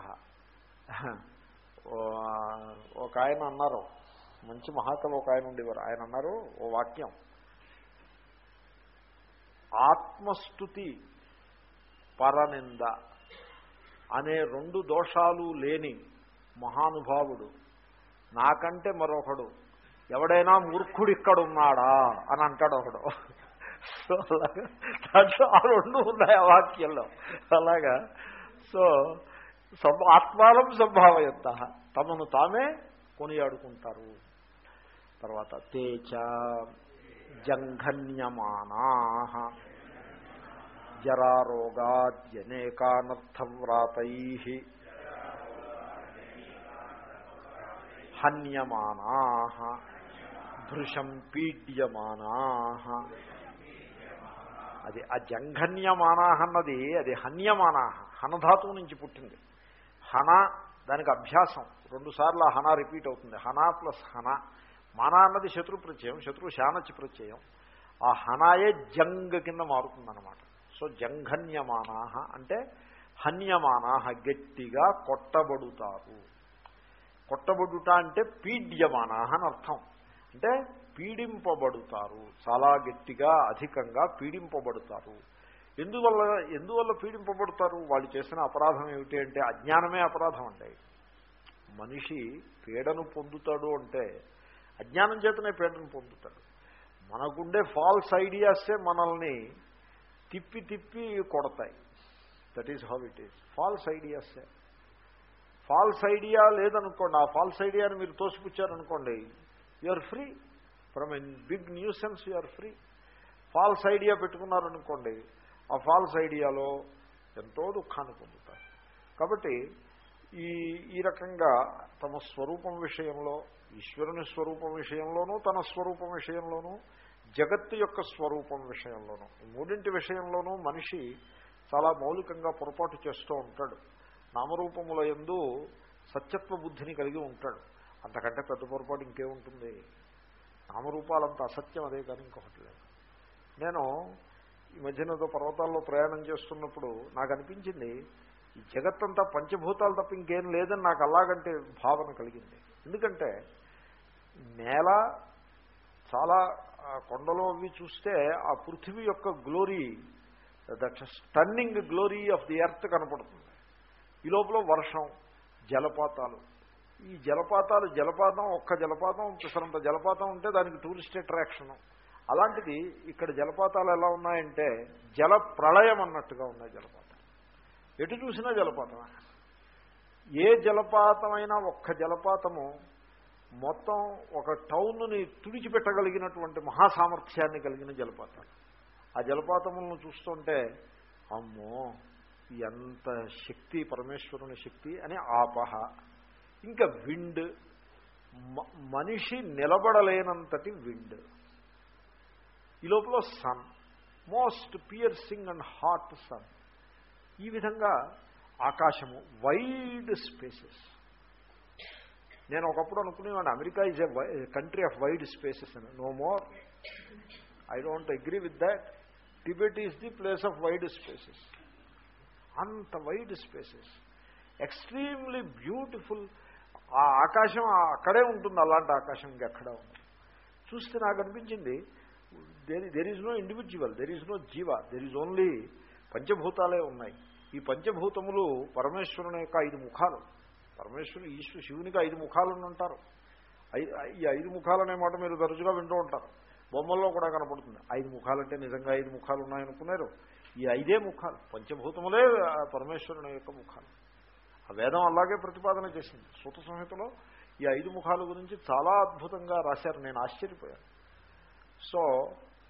ఒక ఆయన అన్నారు. మంచి మహాకవి ఒక ఆయన ఉండేవారు. ఆయన అన్నారు ఓ వాక్యం ఆత్మస్థుతి పరనింద అనే రెండు దోషాలు లేని మహానుభావుడు నాకంటే మరొకడు. ఎవడైనా మూర్ఖుడు ఇక్కడున్నాడా? అని అంటాడు ఒకడు. సో అలాగా దాంట్లో ఆ రెండు ఉన్నాయి ఆ వాక్యంలో. అలాగా సో ఆత్మానం సంభావయంత తమను తామే కొనియాడుకుంటారు. తర్వాత తేచ జంఘన్యమానా జరారోగాద్యనేకానర్థవ్రాతై హన్యమానా భృశం పీడ్యమానా అది ఆ జంఘన్యమానా అన్నది అది హన్యమానా హనధాతువు నుంచి పుట్టింది. హన దానికి అభ్యాసం. రెండుసార్లు ఆ హన రిపీట్ అవుతుంది. హన ప్లస్ హన. మాన అన్నది శత్రు ప్రత్యయం శత్రు శానచి ప్రత్యయం. ఆ హనాయే జంగ కింద మారుతుందన్నమాట. సో జంఘన్యమానాహ అంటే హన్యమానాహ గట్టిగా కొట్టబడుతారు. కొట్టబడుట అంటే పీడ్యమానా అని అర్థం. అంటే పీడింపబడుతారు. చాలా గట్టిగా అధికంగా పీడింపబడుతారు. ఎందువల్ల ఎందువల్ల పీడింపబడతారు? వాళ్ళు చేసిన అపరాధం ఏమిటి అంటే అజ్ఞానమే అపరాధం అంటే మనిషి పీడను పొందుతాడు అంటే అజ్ఞానం చేతనే పీడను పొందుతాడు. మనకుండే ఫాల్స్ ఐడియాసే మనల్ని తిప్పి తిప్పి కొడతాయి. That is how it is false ఐడియాసే false idea లేదనుకోండి ఆ ఫాల్స్ ఐడియాని మీరు తోసిపుచ్చారనుకోండి are free from an big nuisance are free false idea పెట్టుకున్నారనుకోండి ఆ ఫాల్స్ ఐడియాలో ఎంతో దుఃఖాన్ని పొందుతారు. కాబట్టి ఈ ఈ రకంగా తమ స్వరూపం విషయంలో ఈశ్వరుని స్వరూపం విషయంలోనూ తన స్వరూపం విషయంలోనూ జగత్తు యొక్క స్వరూపం విషయంలోనూ ఈ మూడింటి విషయంలోనూ మనిషి చాలా మౌలికంగా పొరపాటు చేస్తూ ఉంటాడు. నామరూపముల ఎందు సత్యత్వ బుద్ధిని కలిగి ఉంటాడు. అంతకంటే పెద్ద పొరపాటు ఇంకేముంటుంది నామరూపాలంత అసత్యం అదే కానీ ఇంకొకటి లేదు. నేను ఈ మధ్యనతో పర్వతాల్లో ప్రయాణం చేస్తున్నప్పుడు నాకు అనిపించింది ఈ జగత్తంతా పంచభూతాలు తప్ప ఇంకేం లేదని నాకు అలాగంటే భావన కలిగింది. ఎందుకంటే నేల చాలా కొండలో అవి చూస్తే ఆ పృథివీ యొక్క glory that stunning glory of the earth కనపడుతుంది. ఈ లోపల వర్షం జలపాతాలు. ఈ జలపాతాలు జలపాతం ఒక్క జలపాతం పిసరంత జలపాతం ఉంటే దానికి టూరిస్ట్ అట్రాక్షన్. అలాంటిది ఇక్కడ జలపాతాలు ఎలా ఉన్నాయంటే జల ప్రళయం అన్నట్టుగా ఉన్నాయి జలపాతం ఎటు చూసినా జలపాతమే. ఏ జలపాతమైనా ఒక్క జలపాతము మొత్తం ఒక టౌన్ని తుడిచిపెట్టగలిగినటువంటి మహాసామర్థ్యాన్ని కలిగిన జలపాతాలు ఆ జలపాతములను చూస్తుంటే అమ్మో ఎంత శక్తి పరమేశ్వరుని శక్తి అని ఆపహ. ఇంకా విండ్ మనిషి నిలబడలేనంతటి విండ్. ఈ లోపల sun most piercing and hot sun. ఈ విధంగా ఆకాశము వైడ్ స్పేసెస్ నేను ఒకప్పుడు అనుకునేవాడిని America is a country of wide spaces అని. No more I don't agree with that Tibet is the place of wide spaces అంత వైడ్ స్పేసెస్ ఎక్స్ట్రీమ్లీ బ్యూటిఫుల్ ఆ ఆకాశం అక్కడే ఉంటుంది అలాంటి ఆకాశం ఇంకెక్కడా ఉంది చూస్తే నాకు అనిపించింది there there is no individual there is no jiva there is only పంచభూతాలే ఉన్నాయి. ఈ పంచభూతములు పరమేశ్వరుని యొక్క ఐదు ముఖాలు. పరమేశ్వరుడు ఈశ్వరు శివునికి ఐదు ముఖాలను అంటారు. ఈ ఐదు ముఖాలనే మాట మీరు తరచుగా వింటూ ఉంటారు. బొమ్మల్లో కూడా కనపడుతుంది. ఐదు ముఖాలంటే నిజంగా ఐదు ముఖాలు ఉన్నాయనుకున్నారు. ఈ ఐదే ముఖాలు పంచభూతములే పరమేశ్వరుని యొక్క ముఖాలు. ఆ వేదం అలాగే ప్రతిపాదన చేసింది. సూత సంహితలో ఈ ఐదు ముఖాల గురించి చాలా అద్భుతంగా రాశారు. నేను ఆశ్చర్యపోయాను. సో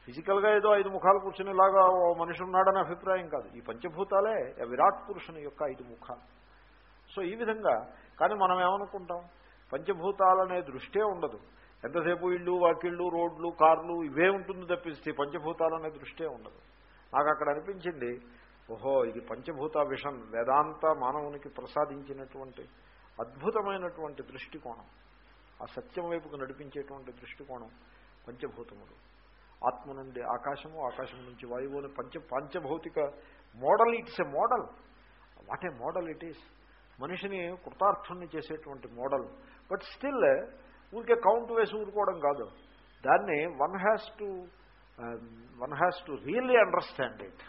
ఫిజికల్గా ఏదో ఐదు ముఖాలు కూర్చునేలాగా ఓ మనిషి ఉన్నాడని అభిప్రాయం కాదు. ఈ పంచభూతాలే విరాట్ పురుషుని యొక్క ఐదు ముఖాలు. సో ఈ విధంగా కానీ మనం ఏమనుకుంటాం? పంచభూతాలనే దృష్టే ఉండదు. ఎంతసేపు ఇళ్ళు వాకిళ్ళు రోడ్లు కార్లు ఇవే ఉంటుంది తప్పిస్తే పంచభూతాలనే దృష్టే ఉండదు. నాకు అక్కడ అనిపించింది ఓహో ఇది పంచభూత విషన్ వేదాంత మానవునికి ప్రసాదించినటువంటి అద్భుతమైనటువంటి దృష్టికోణం. ఆ సత్యం వైపుకు నడిపించేటువంటి దృష్టికోణం పంచభూతములు ఆత్మ నుండి ఆకాశము ఆకాశం నుంచి వాయువు అని పంచ పంచభౌతిక model it's a model. What a model it is మనిషిని కృతార్థుణ్ణి చేసేటువంటి మోడల్. బట్ స్టిల్ ఊరికే కౌంట్ వేసి ఊరుకోవడం కాదు. దాన్ని one has to one has to really understand it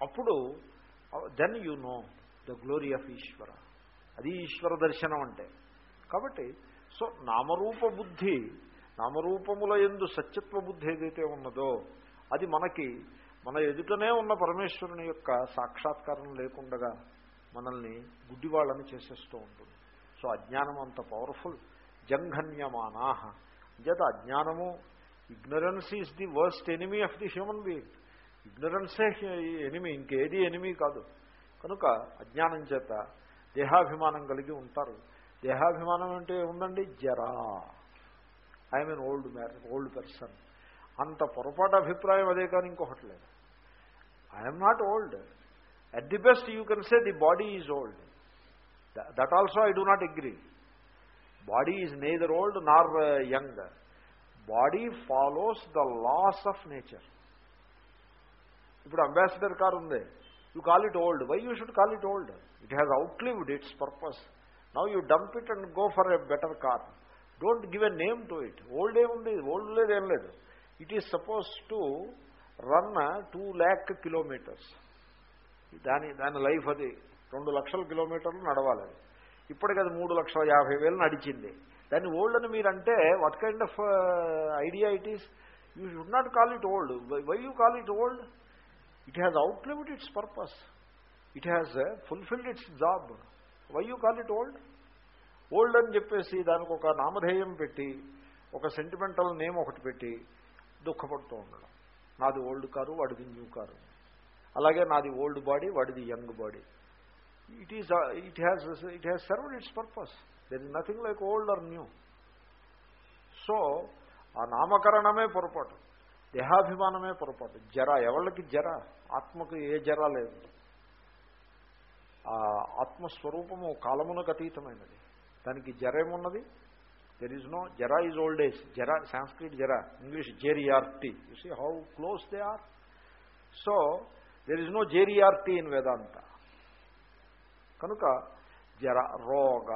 అప్పుడు then you know the glory of Ishwara అది ఈశ్వర దర్శనం అంటే. కాబట్టి సో నామరూప బుద్ధి నామరూపముల ఎందు సత్యత్వ బుద్ధి ఏదైతే ఉన్నదో అది మనకి మన ఎదుటనే ఉన్న పరమేశ్వరుని యొక్క సాక్షాత్కారం లేకుండగా మనల్ని గుడ్డివాళ్ళని చేసేస్తూ ఉంటుంది. సో అజ్ఞానం అంత పవర్ఫుల్ జంఘన్యమానాహ. చేత అజ్ఞానము ignorance is the worst enemy of the human being ఇగ్నరెన్సే enemy ఇంకేది ఎనిమీ కాదు. కనుక అజ్ఞానం చేత దేహాభిమానం కలిగి ఉంటారు. దేహాభిమానం అంటే ఉందండి జరా. I'm an old man old person అంత పొరపాటు అభిప్రాయం అదే కానీ ఇంకొకటి లేదు. I'm not old at the best you can say the body is old that also I do not agree body is neither old nor young body follows the laws of nature ఇప్పుడు ambassador car ఉంది. You call it old why you should call it old it has outlived its purpose now you dump it and go for a better car don't give a name to it old ఏముంది old లేదు ఏం లేదు. It is suppose to run two lakh kilometres దాని దాని life అది. రెండు లక్షల కిలోమీటర్లు నడవాలి అది. ఇప్పటికి అది మూడు లక్షల యాభై వేలు నడిచింది. దాన్ని ఓల్డ్ అని మీరంటే what kind of idea it is you should not call it old why you call it old it has outlived its purpose it has fulfilled its job why you call it old old అని చెప్పేసి దానికి ఒక నామధేయం పెట్టి ఒక sentimental name ఒకటి పెట్టి దుఃఖపడుతూ ఉండడం. నాది ఓల్డ్ కారు వాడిది న్యూ కారు. అలాగే నాది ఓల్డ్ బాడీ వాడిది young body. It is it has it has served its purpose there is nothing like old or new so ఆ నామకరణమే పొరపాటు. దేహాభిమానమే పొరపాటు. జర ఎవళ్ళకి జర? ఆత్మకు ఏ జర లేదు. ఆ ఆత్మస్వరూపము కాలమునకు అతీతమైనది. దానికి జరేమున్నది there is no jara is old age jara Sanskrit jara. English geriatry you see how close they are so there is no geriatry in Vedanta కనుక జర రోగ.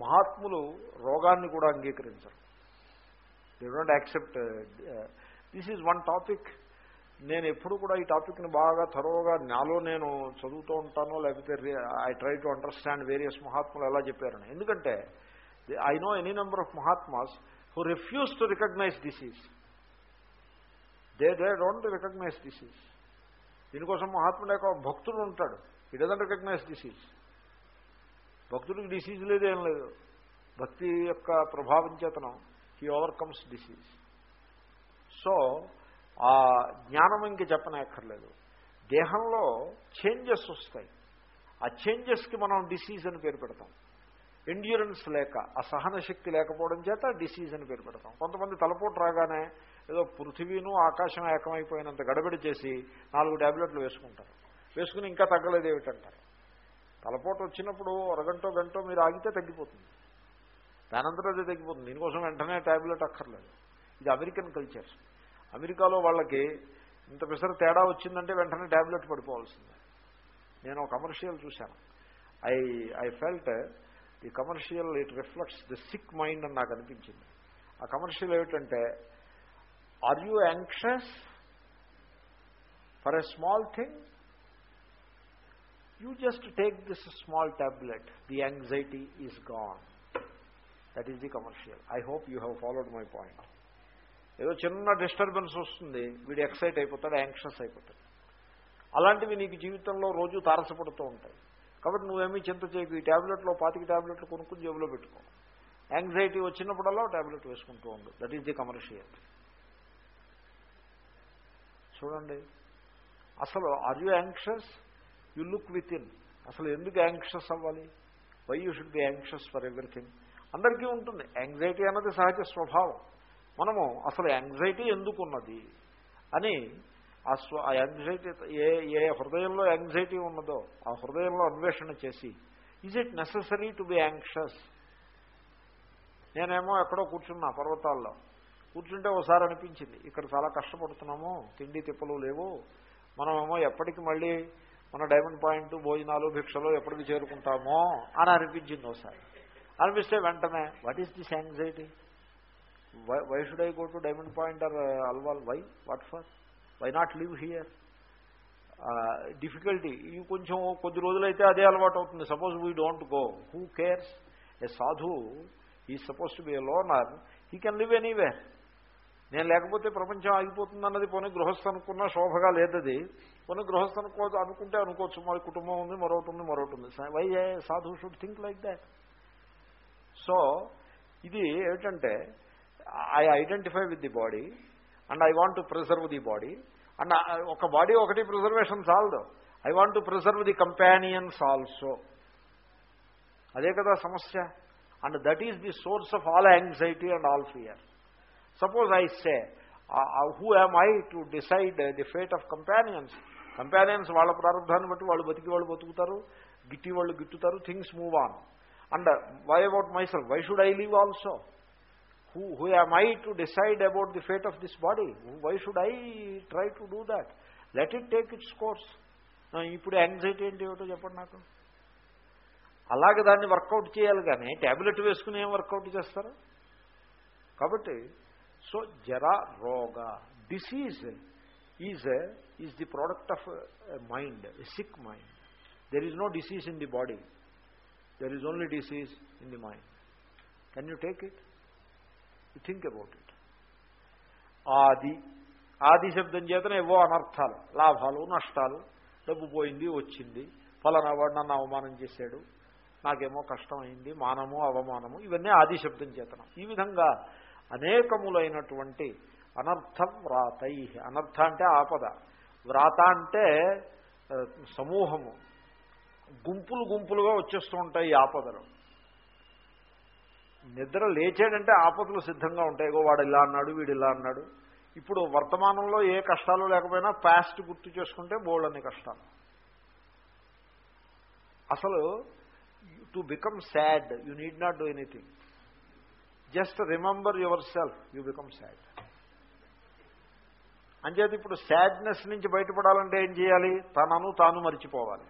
మహాత్ములు రోగాన్ని కూడా అంగీకరించరు. They don't accept this is one topic నేను ఎప్పుడు కూడా ఈ టాపిక్ని బాగా త్వరగా నాలో నేను చదువుతూ ఉంటానో లేకపోతే I try to understand various మహాత్ములు ఎలా చెప్పారని. ఎందుకంటే I know any number of Mahatmas who refuse to recognise disease. They they don't recognise disease. దీనికోసం మహాత్ముడు యొక్క భక్తుడు ఉంటాడు. ఈ డజంట్ రికగ్నైజ్ డిసీజ్ భక్తుడికి డిసీజ్ లేదు ఏం లేదు. భక్తి యొక్క ప్రభావం చేతనం. హీ ఓవర్కమ్స్ డిసీజ్ సో ఆ జ్ఞానం ఇంక చెప్పనక్కర్లేదు. దేహంలో చేంజెస్ వస్తాయి. ఆ చేంజెస్కి మనం డిసీజ్ అని పేరు పెడతాం. ఎండ్యూరెన్స్ లేక ఆ సహన శక్తి లేకపోవడం చేత డిసీజ్ అని పేరు పెడతాం. కొంతమంది తలపోటు రాగానే ఏదో పృథివీను ఆకాశం ఏకమైపోయినంత గడబడి చేసి నాలుగు ట్యాబ్లెట్లు వేసుకుంటారు. వేసుకుని ఇంకా తగ్గలేదు ఏమిటంటారు? తలపోటు వచ్చినప్పుడు అరగంటో గంటో మీరు ఆగితే తగ్గిపోతుంది. దానంతరం అదే తగ్గిపోతుంది. దీనికోసం వెంటనే ట్యాబ్లెట్ అక్కర్లేదు. ఇది అమెరికన్ కల్చర్ అమెరికాలో వాళ్ళకి ఇంత పిసర తేడా వచ్చిందంటే వెంటనే ట్యాబ్లెట్ పడిపోవాల్సిందే. నేను ఒక కమర్షియల్ చూశాను. I I felt the commercial it reflects the sick mind అని నాకు అనిపించింది. ఆ కమర్షియల్ ఏమిటంటే are you anxious for a small thing? You just take this small tablet. The anxiety is gone. That is the commercial I hope you have followed my point ఏదో చిన్న disturbance వస్తుంది. వీడు excite అయిపోతాడు anxious అయిపోతాడు. అలాంటివి నీకు జీవితంలో రోజు తారసపడుతూ ఉంటాయి. కాబట్టి నువ్వేమీ చింత చేయకు. ఈ ట్యాబ్లెట్లో పాతిక ట్యాబ్లెట్లు కొనుక్కుని జేబులో పెట్టుకో. యాంగ్జైటీ వచ్చినప్పుడల్లా ట్యాబ్లెట్ వేసుకుంటూ ఉండు. దట్ ఈస్ ది కమర్షియల్ చూడండి. అసలు are you anxious you look within అసలు ఎందుకు యాంక్షస్ అవ్వాలి? Why you should be anxious for everything అందరికీ ఉంటుంది. యాంగ్జైటీ అన్నది సహజ స్వభావం. మనము అసలు యాంగ్జైటీ ఎందుకున్నది? అని ఆ స్వ ఆ యాంగ్జైటీ ఏ ఏ హృదయంలో యాంగ్జైటీ ఉన్నదో ఆ హృదయంలో అన్వేషణ చేసి is it necessary to be anxious నేనేమో ఎక్కడో కూర్చున్నా పర్వతాల్లో. కూర్చుంటే ఒకసారి అనిపించింది ఇక్కడ చాలా కష్టపడుతున్నాము తిండి తిప్పలు లేవు. మనమేమో ఎప్పటికి మళ్ళీ మన డైమండ్ పాయింట్ భోజనాలు భిక్షలు ఎప్పటికి చేరుకుంటామో అని అనిపించింది ఒకసారి అనిపిస్తే వెంటనే what is this anxiety why why should I go to Diamond Point or Alwal why what for why not live here difficulty ఇవి కొంచెం కొద్ది రోజులైతే అదే అలవాటు అవుతుంది. Suppose we don't go who cares a sadhu is suppose to be a loner he can live anywhere నేను లేకపోతే ప్రపంచం ఆగిపోతుంది అన్నది పోనీ గృహస్థ అనుకున్నా శోభగా లేదది. పోనీ గృహస్థ అనుకో అనుకుంటే అనుకోవచ్చు. మరి కుటుంబం ఉంది మరొకటి ఉంది మరొకటి ఉంది. Why sadhu should think like that so ఇది ఏమిటంటే I identify with the body and I want to preserve the body and ఒక బాడీ ఒకటి ప్రిజర్వేషన్ చాలదు. I want to preserve the companions also అదే కదా సమస్య. And that is the source of all anxiety and all fear suppose I say who am I to decide the fate of companions companions వాళ్ళ ప్రారంభాన్ని బట్టి వాళ్ళు బతికి వాళ్ళు బతుకుతారు గిట్టి వాళ్ళు గిట్టుతారు things move on and why about myself why should I leave also who, who am I to decide about the fate of this body? Why should I try to do that? Let it take its course. ఇప్పుడు anxiety ఏంటి ఏమిటో చెప్పండి నాకు అలాగే దాన్ని work out చేయాలి కానీ tablet వేసుకుని ఏం వర్కౌట్ చేస్తారు కాబట్టి so jara roga disease is is the product of mind sick mind there is no disease in the body there is only disease in the mind can you take it you think about it. ఆది ఆది శబ్దం చేతనే ఏవో అనర్థాలు లాభాలు నష్టాలు డబ్బు పోయింది వచ్చింది ఫలానా వాడు నన్ను అవమానం చేశాడు నాకేమో కష్టమైంది మానము అవమానము ఇవన్నీ ఆది శబ్దం చేతనం. ఈ విధంగా అనేకములైనటువంటి అనర్థ వ్రాతై అనర్థ అంటే ఆపద వ్రాత అంటే సమూహము గుంపులు గుంపులుగా వచ్చేస్తూ ఉంటాయి ఈ ఆపదలు. నిద్ర లేచాడంటే ఆపదలు సిద్ధంగా ఉంటాయి. గో వాడు ఇలా అన్నాడు వీడు ఇలా అన్నాడు. ఇప్పుడు వర్తమానంలో ఏ కష్టాలు లేకపోయినా పాస్ట్ గుర్తు చేసుకుంటే బోల్డ్ అనే కష్టాలు. అసలు to become sad you need not do anything just remember yourself you become sad అంచేది ఇప్పుడు సాడ్నెస్ నుంచి బయటపడాలంటే ఏం చేయాలి? తనను తాను మర్చిపోవాలి.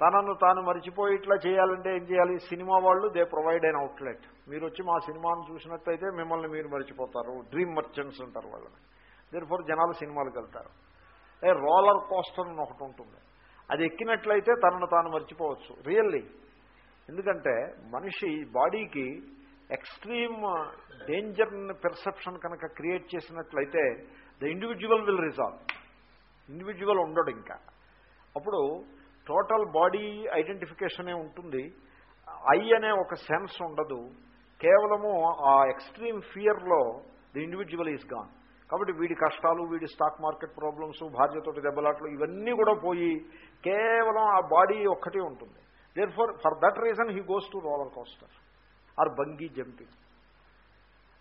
తనను తాను మర్చిపోయి ఇట్లా చేయాలంటే ఏం చేయాలి? సినిమా వాళ్ళు దే ప్రొవైడ్ అయిన అవుట్లెట్ మీరు వచ్చి మా సినిమాను చూసినట్టయితే మిమ్మల్ని మీరు మర్చిపోతారు. డ్రీమ్ మర్చెంట్స్ అంటారు వాళ్ళని. దేర్ జనాలు సినిమాలకు వెళ్తారు. ఏ రోలర్ కోస్టర్ అని ఒకటి ఉంటుంది. అది ఎక్కినట్లయితే తనను తాను మర్చిపోవచ్చు. రియల్లీ ఎందుకంటే మనిషి బాడీకి ఎక్స్ట్రీమ్ డేంజర్ పెర్సెప్షన్ కనుక క్రియేట్ చేసినట్లయితే the individual will resolve individual ఉండడు ఇంకా. అప్పుడు టోటల్ బాడీ ఐడెంటిఫికేషనే ఉంటుంది. ఐ అనే ఒక సెన్స్ ఉండదు. కేవలము ఆ ఎక్స్ట్రీమ్ ఫియర్లో ది ఇండివిజువల్ ఈజ్ గాన్. కాబట్టి వీడి కష్టాలు వీడి స్టాక్ మార్కెట్ ప్రాబ్లమ్స్ భార్యతోటి దెబ్బలాట్లు ఇవన్నీ కూడా పోయి కేవలం ఆ బాడీ ఒక్కటే ఉంటుంది. Therefore for that reason he goes to roller coaster or bungee jumping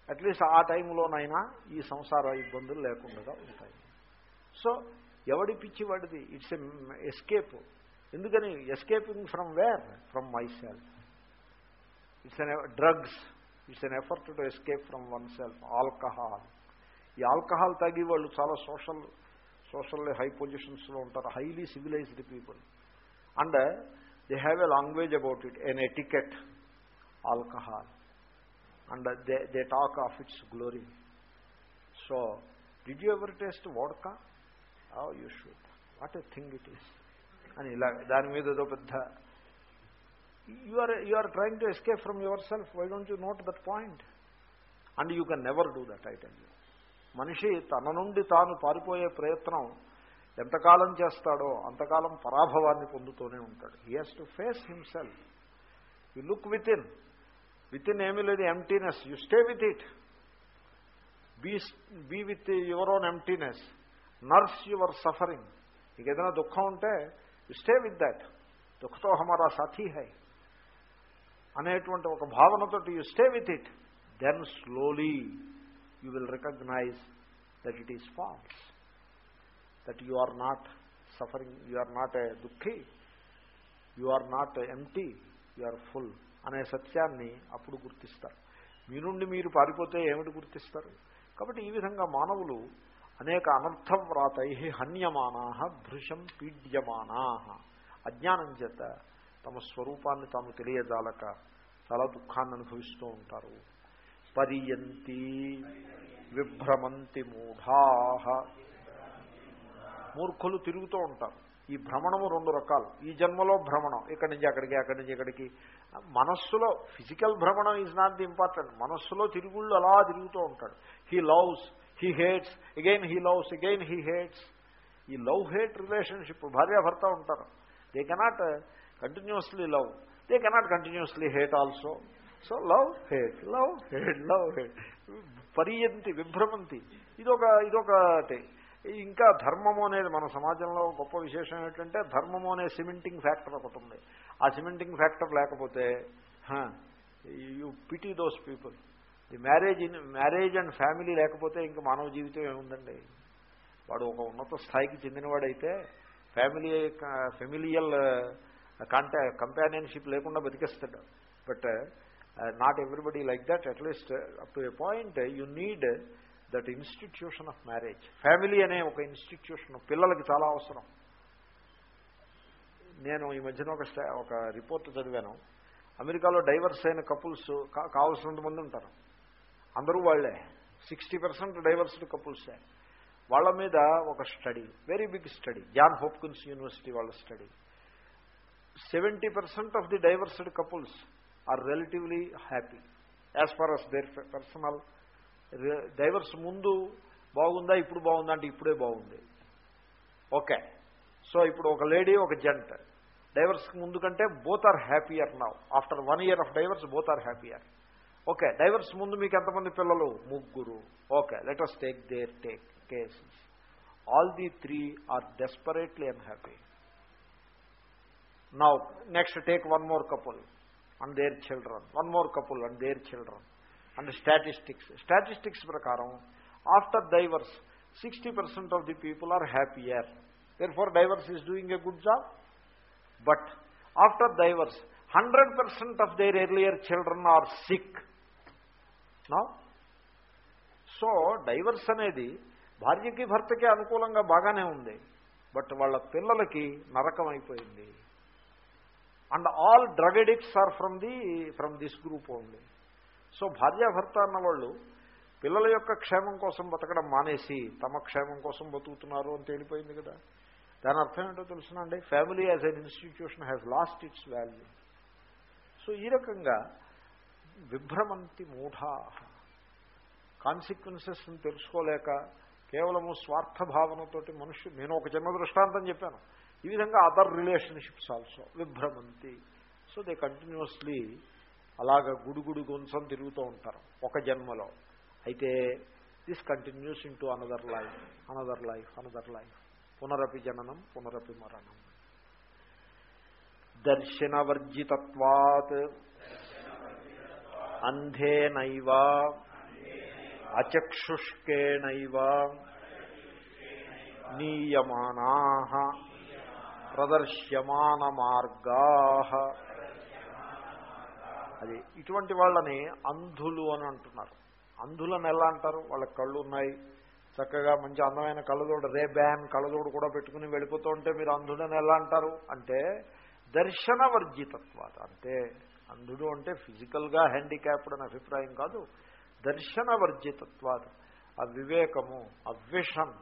at least ఆ టైంలోనైనా ఈ సంసార ఇబ్బందులు లేకుండా ఉంటాయి. సో ఎవడి పిచ్చి వాడిది ఇట్స్ ఎస్కేప్ ఎందుకని escaping from where from myself it's an drugs it's an effort to escape from oneself alcohol ఈ ఆల్కహాల్ తాగి వాళ్ళు చాలా సోషల్ సోషల్ హై పొజిషన్స్లో ఉంటారు. Highly civilised people and they have a language about it an etiquette alcohol and they they talk of its glory so did you ever taste vodka you should what a thing it is అని ఇలా దాని మీద ఏదో పెద్ద you are you are trying to escape from yourself why don't you note that point and you can never do that item మనిషి తన నుండి తాను పారిపోయే ప్రయత్నం ఎంతకాలం చేస్తాడో అంతకాలం పరాభవాన్ని పొందుతూనే ఉంటాడు. He has to face himself you look within within ఏమీ లేదు emptiness you stay with it be be with your own emptiness nurse your suffering నీకు ఏదైనా దుఃఖం ఉంటే స్టే విత్ దాట్ దుఃఖతో హమారా సాథీ హై అనేటువంటి ఒక భావనతోటి you stay with it then slowly you will recognise that it is false that you are not suffering you are not a దుఃఖి you are not empty you are full అనే సత్యాన్ని అప్పుడు గుర్తిస్తారు. మీ నుండి మీరు పారిపోతే ఏమిటి గుర్తిస్తారు? కాబట్టి ఈ విధంగా మానవులు అనేక అనర్థవ్రాతై హన్యమానా భృశం పీడ్యమానా. అజ్ఞానం చేత తమ స్వరూపాన్ని తాము తెలియజాలక చాలా దుఃఖాన్ని అనుభవిస్తూ ఉంటారు. పరియంతి విభ్రమంతి మూఢా. మూర్ఖులు తిరుగుతూ ఉంటారు. ఈ భ్రమణము రెండు రకాలు. ఈ జన్మలో భ్రమణం ఇక్కడి నుంచి అక్కడికి అక్కడి నుంచి ఇక్కడికి. మనస్సులో ఫిజికల్ భ్రమణం ఈజ్ నాట్ ది ఇంపార్టెంట్ మనస్సులో తిరుగుళ్ళు అలా తిరుగుతూ ఉంటాడు. He loves he hates again he loves again he hates ఈ లవ్ హేట్ రిలేషన్షిప్ భార్యాభర్త ఉంటారు. They cannot continuously love they cannot continuously hate also so love hate love hate love hate పర్యంతి విభ్రమంతి. ఇదొక ఇదొకటి ఇంకా ధర్మము అనేది మన సమాజంలో గొప్ప విశేషం ఏంటంటే ధర్మము అనే సిమెంటింగ్ ఫ్యాక్టర్ ఒకటి ఉంది. ఆ సిమెంటింగ్ ఫ్యాక్టర్ లేకపోతే you pity those people the marriage in marriage and family లేకపోతే ఇంకా మానవ జీవితం ఏముందండి? వాడు ఒక ఉన్నత స్థాయికి చెందినవాడైతే ఫ్యామిలీ ఫెమిలియల్ కాంటా కంపానియన్షిప్ లేకుండా బతికేస్తాడు. But not everybody like that. At least up to a point you need that institution of marriage. Family అనే ఒక ఇన్స్టిట్యూషన్ పిల్లలకి చాలా అవసరం. నేను ఈ మధ్యన ఒక ఒక రిపోర్ట్ చదివాను. అమెరికాలో డైవర్స్ అయిన కపుల్స్ కావాల్సినంత మంది ఉంటారు. అందరూ వాళ్ళే సిక్స్టీ పర్సెంట్ డైవర్స్డ్ కపుల్సే. వాళ్ళ మీద ఒక study very big study John Hopkins University వాళ్ళ study. Seventy percent of the divorced couples are relatively happy as far as their personal divorce ముందు బాగుందా ఇప్పుడు బాగుందా అంటే ఇప్పుడే బాగుంది. ఓకే సో ఇప్పుడు ఒక లేడీ ఒక జెంట్ డైవర్స్కి ముందు కంటే both are happier now after one year of divorce both are happier okay divorce ముందు మీకు ఎంతమంది పిల్లలు? ముగ్గురు. Okay let us take their take cases all the three are desperately unhappy now next take one more couple and their children one more couple and their children and statistics statistics ప్రకారం after divorce sixty percent of the people are happier therefore divorce is doing a good job but after divorce hundred percent of their earlier children are sick నా so divorce అనేది భార్యకి భర్తకి అనుకూలంగా బాగానే ఉంది. But వాళ్ళ పిల్లలకి నరకం అయిపోయింది. And all drug addicts are from the from this group only so భార్యాభర్త అన్నవాళ్ళు పిల్లల యొక్క క్షేమం కోసం బతకడం మానేసి తమ క్షేమం కోసం బతుకుతున్నారు అని తేలిపోయింది కదా. దాని అర్థం ఏంటో తెలుసునండి. Family as an institution has lost its value so ఈ రకంగా విభ్రమంతి మూఢా. కాన్సిక్వెన్సెస్ని తెలుసుకోలేక కేవలము స్వార్థ భావనతోటి మనుష్యు నేను ఒక చిన్న దృష్టాంతం చెప్పాను. ఈ విధంగా అదర్ రిలేషన్షిప్స్ ఆల్సో విభ్రమంతి. సో దే కంటిన్యూస్లీ అలాగ గుడుగుడు గుంసం తిరుగుతూ ఉంటారు ఒక జన్మలో. అయితే this continues into another life another life another life పునరపి జననం పునరపి మరణం. దర్శనవర్జితత్వాత్ అంధేనైవ అచక్షుష్కేణైవ నీయమానా ప్రదర్శ్యమాన మార్గా అది ఇటువంటి వాళ్ళని అంధులు అని అంటున్నారు. అంధులను ఎలా అంటారు? వాళ్ళ కళ్ళు ఉన్నాయి. చక్కగా మంచి అందమైన కళ్ళజోడు రే బ్యాన్ కళ్ళజోడు కూడా పెట్టుకుని వెళ్ళిపోతూ ఉంటే మీరు అంధుడని ఎలా అంటారు? అంటే దర్శన వర్జితత్వాలు అంటే అంధుడు అంటే ఫిజికల్గా హ్యాండిక్యాప్డ్ అని అభిప్రాయం కాదు దర్శన వర్జితత్వాలు ఆ వివేకము ఆ విషన్